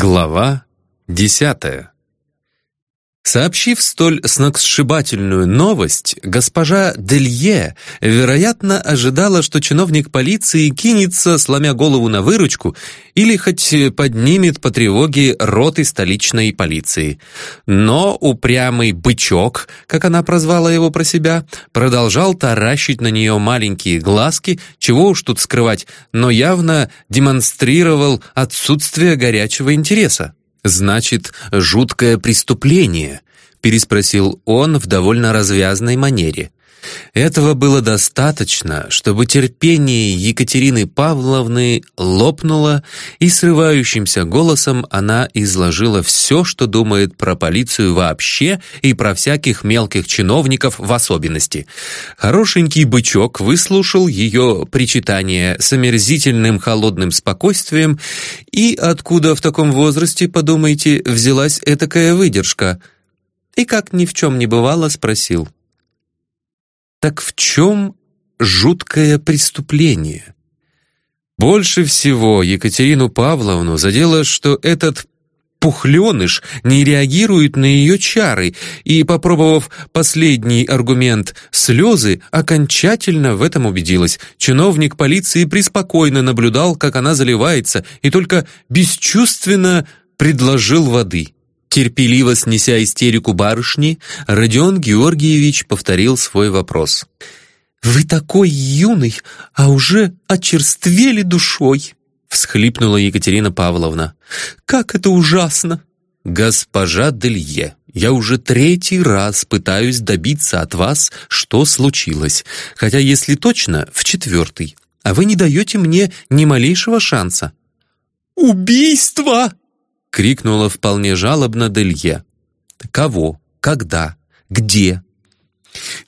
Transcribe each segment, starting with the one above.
Глава десятая Сообщив столь сногсшибательную новость, госпожа Делье, вероятно, ожидала, что чиновник полиции кинется, сломя голову на выручку, или хоть поднимет по тревоге роты столичной полиции. Но упрямый «бычок», как она прозвала его про себя, продолжал таращить на нее маленькие глазки, чего уж тут скрывать, но явно демонстрировал отсутствие горячего интереса. «Значит, жуткое преступление?» — переспросил он в довольно развязной манере. Этого было достаточно, чтобы терпение Екатерины Павловны лопнуло, и срывающимся голосом она изложила все, что думает про полицию вообще и про всяких мелких чиновников в особенности. Хорошенький бычок выслушал ее причитание с омерзительным холодным спокойствием, и откуда в таком возрасте, подумайте, взялась этакая выдержка? И как ни в чем не бывало, спросил — так в чем жуткое преступление? Больше всего Екатерину Павловну задело, что этот пухленыш не реагирует на ее чары, и, попробовав последний аргумент слезы, окончательно в этом убедилась. Чиновник полиции преспокойно наблюдал, как она заливается, и только бесчувственно предложил воды. Терпеливо снеся истерику барышни, Родион Георгиевич повторил свой вопрос. «Вы такой юный, а уже очерствели душой!» всхлипнула Екатерина Павловна. «Как это ужасно!» «Госпожа Делье, я уже третий раз пытаюсь добиться от вас, что случилось, хотя, если точно, в четвертый, а вы не даете мне ни малейшего шанса». «Убийство!» — крикнула вполне жалобно Делье. «Кого? Когда? Где?»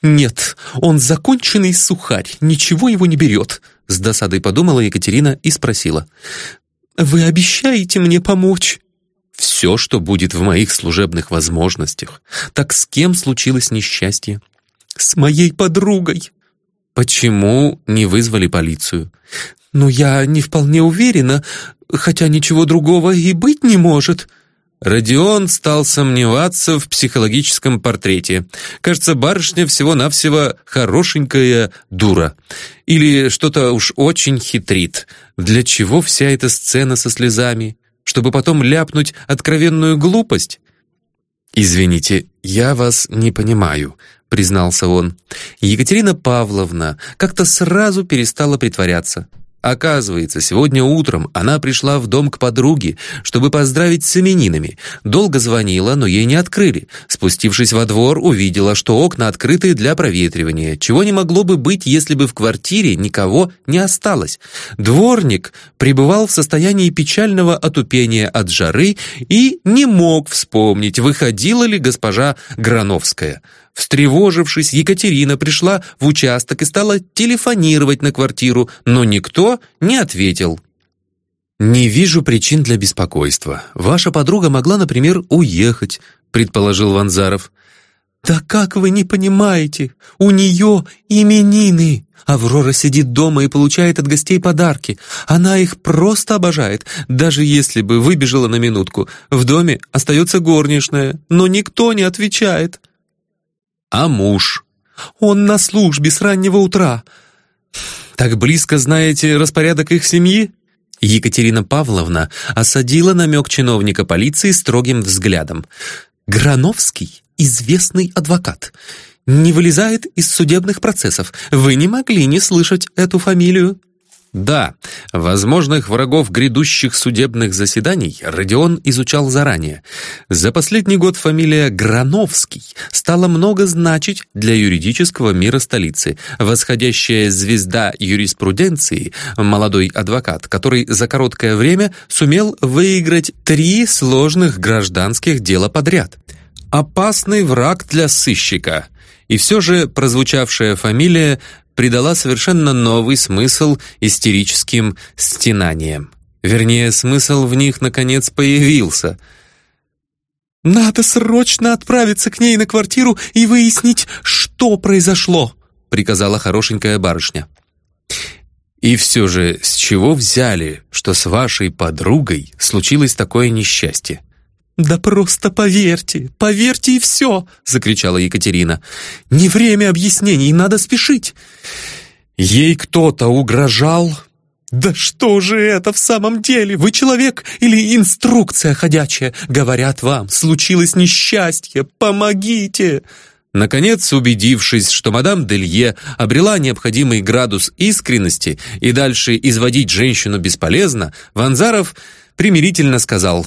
«Нет, он законченный сухарь, ничего его не берет», — с досадой подумала Екатерина и спросила. «Вы обещаете мне помочь?» «Все, что будет в моих служебных возможностях. Так с кем случилось несчастье?» «С моей подругой». «Почему не вызвали полицию?» «Ну, я не вполне уверена хотя ничего другого и быть не может». Родион стал сомневаться в психологическом портрете. Кажется, барышня всего-навсего хорошенькая дура. Или что-то уж очень хитрит. Для чего вся эта сцена со слезами? Чтобы потом ляпнуть откровенную глупость? «Извините, я вас не понимаю», — признался он. Екатерина Павловна как-то сразу перестала притворяться. Оказывается, сегодня утром она пришла в дом к подруге, чтобы поздравить с именинами. Долго звонила, но ей не открыли. Спустившись во двор, увидела, что окна открыты для проветривания, чего не могло бы быть, если бы в квартире никого не осталось. Дворник пребывал в состоянии печального отупения от жары и не мог вспомнить, выходила ли госпожа Грановская. Встревожившись, Екатерина пришла в участок и стала телефонировать на квартиру, но никто не ответил. «Не вижу причин для беспокойства. Ваша подруга могла, например, уехать», — предположил Ванзаров. «Да как вы не понимаете? У нее именины!» Аврора сидит дома и получает от гостей подарки. Она их просто обожает, даже если бы выбежала на минутку. В доме остается горничная, но никто не отвечает. А муж? Он на службе с раннего утра. Так близко знаете распорядок их семьи? Екатерина Павловна осадила намек чиновника полиции строгим взглядом. Грановский — известный адвокат. Не вылезает из судебных процессов. Вы не могли не слышать эту фамилию. Да, возможных врагов грядущих судебных заседаний Родион изучал заранее. За последний год фамилия Грановский стала много значить для юридического мира столицы. Восходящая звезда юриспруденции, молодой адвокат, который за короткое время сумел выиграть три сложных гражданских дела подряд. Опасный враг для сыщика. И все же прозвучавшая фамилия придала совершенно новый смысл истерическим стенаниям. Вернее, смысл в них наконец появился. «Надо срочно отправиться к ней на квартиру и выяснить, что произошло», приказала хорошенькая барышня. И все же, с чего взяли, что с вашей подругой случилось такое несчастье? «Да просто поверьте, поверьте и все!» — закричала Екатерина. «Не время объяснений, надо спешить!» «Ей кто-то угрожал?» «Да что же это в самом деле? Вы человек или инструкция ходячая? Говорят вам, случилось несчастье, помогите!» Наконец, убедившись, что мадам Делье обрела необходимый градус искренности и дальше изводить женщину бесполезно, Ванзаров примирительно сказал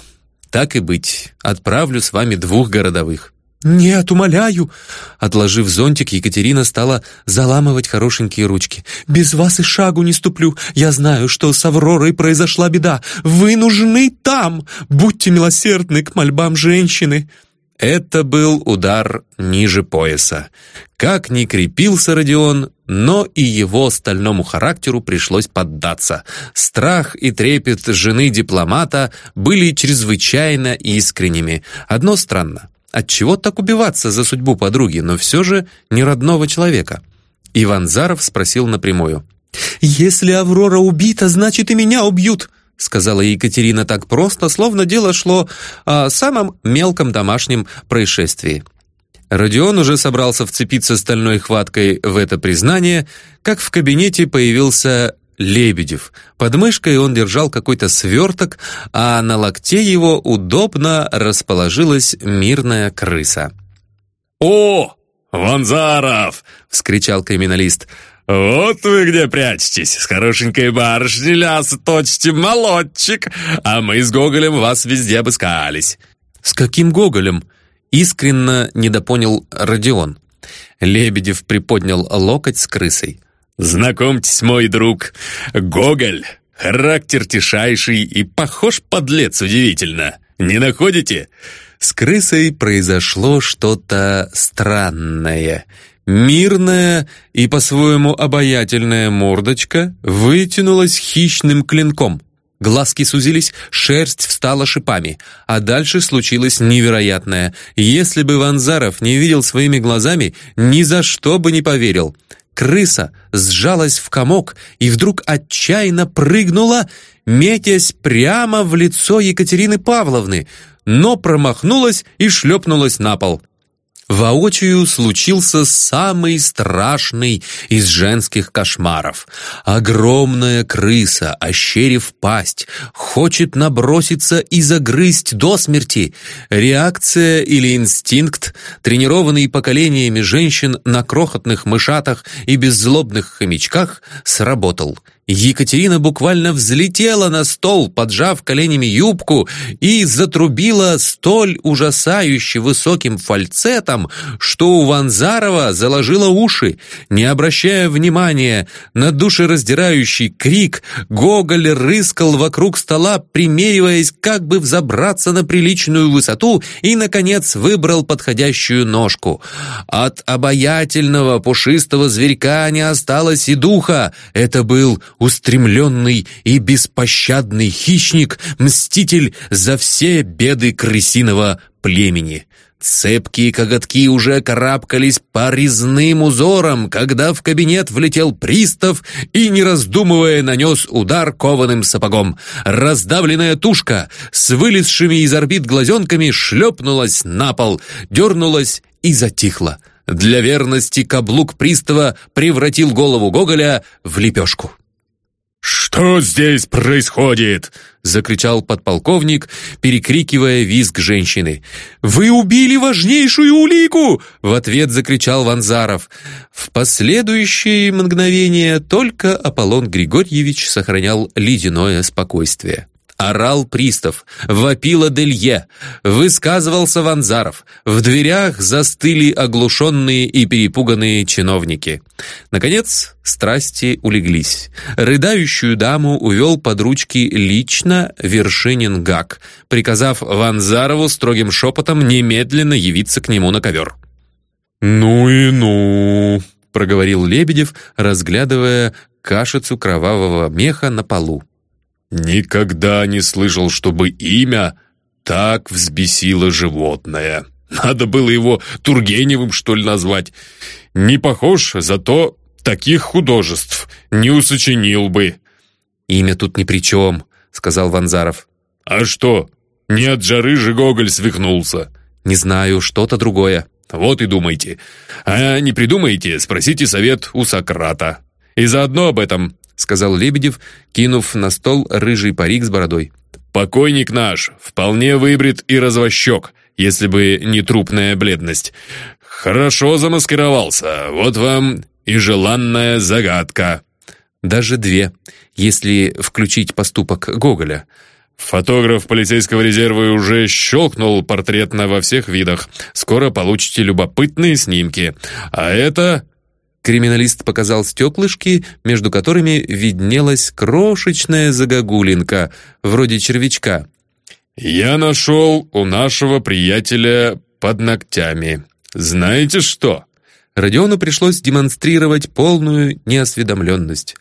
«Так и быть, отправлю с вами двух городовых». «Нет, умоляю!» Отложив зонтик, Екатерина стала заламывать хорошенькие ручки. «Без вас и шагу не ступлю. Я знаю, что с Авророй произошла беда. Вы нужны там! Будьте милосердны к мольбам женщины!» Это был удар ниже пояса. Как ни крепился Родион, но и его стальному характеру пришлось поддаться. Страх и трепет жены дипломата были чрезвычайно искренними. Одно странно. Отчего так убиваться за судьбу подруги, но все же не родного человека? Иван Заров спросил напрямую. «Если Аврора убита, значит и меня убьют!» Сказала Екатерина так просто, словно дело шло о самом мелком домашнем происшествии. Родион уже собрался вцепиться стальной хваткой в это признание, как в кабинете появился Лебедев. Под мышкой он держал какой-то сверток, а на локте его удобно расположилась мирная крыса. «О, Ванзаров!» — вскричал криминалист. «Вот вы где прячетесь! С хорошенькой барышней ляса точите молодчик, а мы с Гоголем вас везде обыскались». «С каким Гоголем?» — искренно недопонял Родион. Лебедев приподнял локоть с крысой. «Знакомьтесь, мой друг, Гоголь. Характер тишайший и похож подлец удивительно. Не находите?» С крысой произошло что-то странное. Мирная и по-своему обаятельная мордочка вытянулась хищным клинком. Глазки сузились, шерсть встала шипами. А дальше случилось невероятное. Если бы Ванзаров не видел своими глазами, ни за что бы не поверил. Крыса сжалась в комок и вдруг отчаянно прыгнула, метясь прямо в лицо Екатерины Павловны, но промахнулась и шлепнулась на пол. Воочию случился самый страшный из женских кошмаров. Огромная крыса, ощерив пасть, хочет наброситься и загрызть до смерти. Реакция или инстинкт, тренированный поколениями женщин на крохотных мышатах и беззлобных хомячках, сработал — Екатерина буквально взлетела на стол, поджав коленями юбку, и затрубила столь ужасающе высоким фальцетом, что у Ванзарова заложило уши. Не обращая внимания на душераздирающий крик, Гоголь рыскал вокруг стола, примериваясь, как бы взобраться на приличную высоту, и, наконец, выбрал подходящую ножку. От обаятельного пушистого зверька не осталось и духа. Это был устремленный и беспощадный хищник, мститель за все беды крысиного племени. Цепкие коготки уже карабкались по резным узорам, когда в кабинет влетел пристав и, не раздумывая, нанес удар кованым сапогом. Раздавленная тушка с вылезшими из орбит глазенками шлепнулась на пол, дернулась и затихла. Для верности каблук пристава превратил голову Гоголя в лепешку. «Что здесь происходит?» — закричал подполковник, перекрикивая визг женщины. «Вы убили важнейшую улику!» — в ответ закричал Ванзаров. В последующие мгновения только Аполлон Григорьевич сохранял ледяное спокойствие. Орал пристав, вопила Делье, высказывался Ванзаров. В дверях застыли оглушенные и перепуганные чиновники. Наконец, страсти улеглись. Рыдающую даму увел под ручки лично Вершинин Гак, приказав Ванзарову строгим шепотом немедленно явиться к нему на ковер. «Ну и ну!» — проговорил Лебедев, разглядывая кашицу кровавого меха на полу. Никогда не слышал, чтобы имя так взбесило животное. Надо было его Тургеневым, что ли, назвать. Не похож, зато таких художеств не усочинил бы». «Имя тут ни при чем», — сказал Ванзаров. «А что, не от жары же Гоголь свихнулся?» «Не знаю, что-то другое». «Вот и думайте. А не придумайте, спросите совет у Сократа. И заодно об этом», — сказал Лебедев, кинув на стол рыжий парик с бородой. «Покойник наш вполне выбрит и развощек, если бы не трупная бледность. Хорошо замаскировался, вот вам и желанная загадка». Даже две, если включить поступок Гоголя — Фотограф полицейского резерва уже щелкнул портретно во всех видах. Скоро получите любопытные снимки. А это... Криминалист показал стеклышки, между которыми виднелась крошечная загогулинка, вроде червячка. «Я нашел у нашего приятеля под ногтями. Знаете что?» Родиону пришлось демонстрировать полную неосведомленность.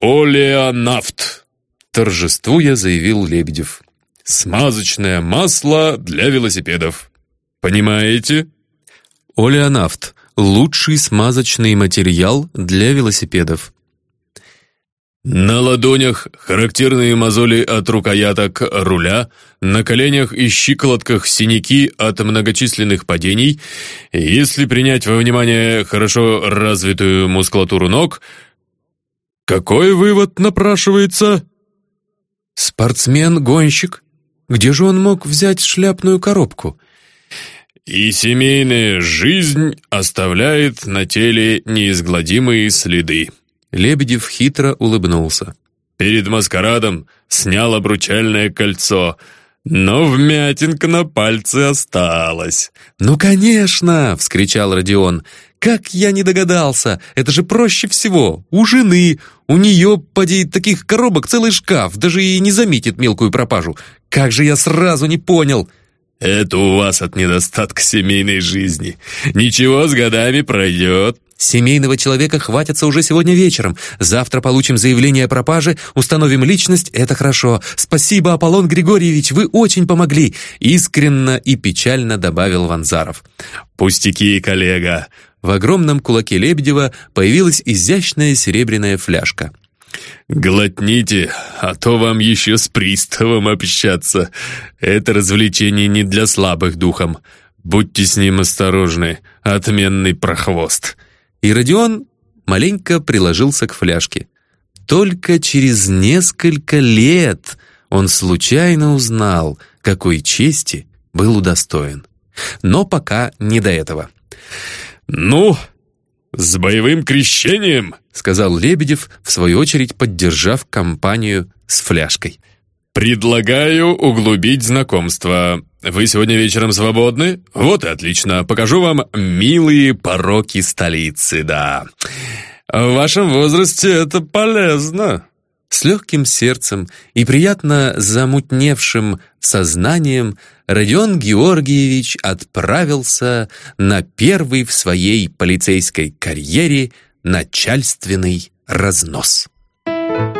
«Олеонафт!» торжествуя заявил Лебедев. «Смазочное масло для велосипедов. Понимаете?» Олеонафт – лучший смазочный материал для велосипедов. На ладонях характерные мозоли от рукояток руля, на коленях и щиколотках синяки от многочисленных падений. Если принять во внимание хорошо развитую мускулатуру ног, какой вывод напрашивается? Спортсмен-гонщик? Где же он мог взять шляпную коробку? И семейная жизнь оставляет на теле неизгладимые следы. Лебедев хитро улыбнулся. Перед маскарадом снял обручальное кольцо, но вмятинка на пальце осталась. «Ну, конечно!» — вскричал Родион. «Как я не догадался! Это же проще всего! У жены, у нее, поди, таких коробок целый шкаф, даже и не заметит мелкую пропажу. Как же я сразу не понял!» «Это у вас от недостатка семейной жизни. Ничего, с годами пройдет». Семейного человека хватится уже сегодня вечером. Завтра получим заявление о пропаже, установим личность, это хорошо. Спасибо, Аполлон Григорьевич, вы очень помогли!» Искренно и печально добавил Ванзаров. «Пустяки, коллега!» В огромном кулаке Лебедева появилась изящная серебряная фляжка. «Глотните, а то вам еще с приставом общаться. Это развлечение не для слабых духом. Будьте с ним осторожны, отменный прохвост». И Родион маленько приложился к фляжке. Только через несколько лет он случайно узнал, какой чести был удостоен. Но пока не до этого. «Ну, с боевым крещением!» — сказал Лебедев, в свою очередь поддержав компанию с фляжкой. «Предлагаю углубить знакомство. Вы сегодня вечером свободны? Вот и отлично. Покажу вам милые пороки столицы, да. В вашем возрасте это полезно». С легким сердцем и приятно замутневшим сознанием Родион Георгиевич отправился на первый в своей полицейской карьере начальственный разнос. Thank you.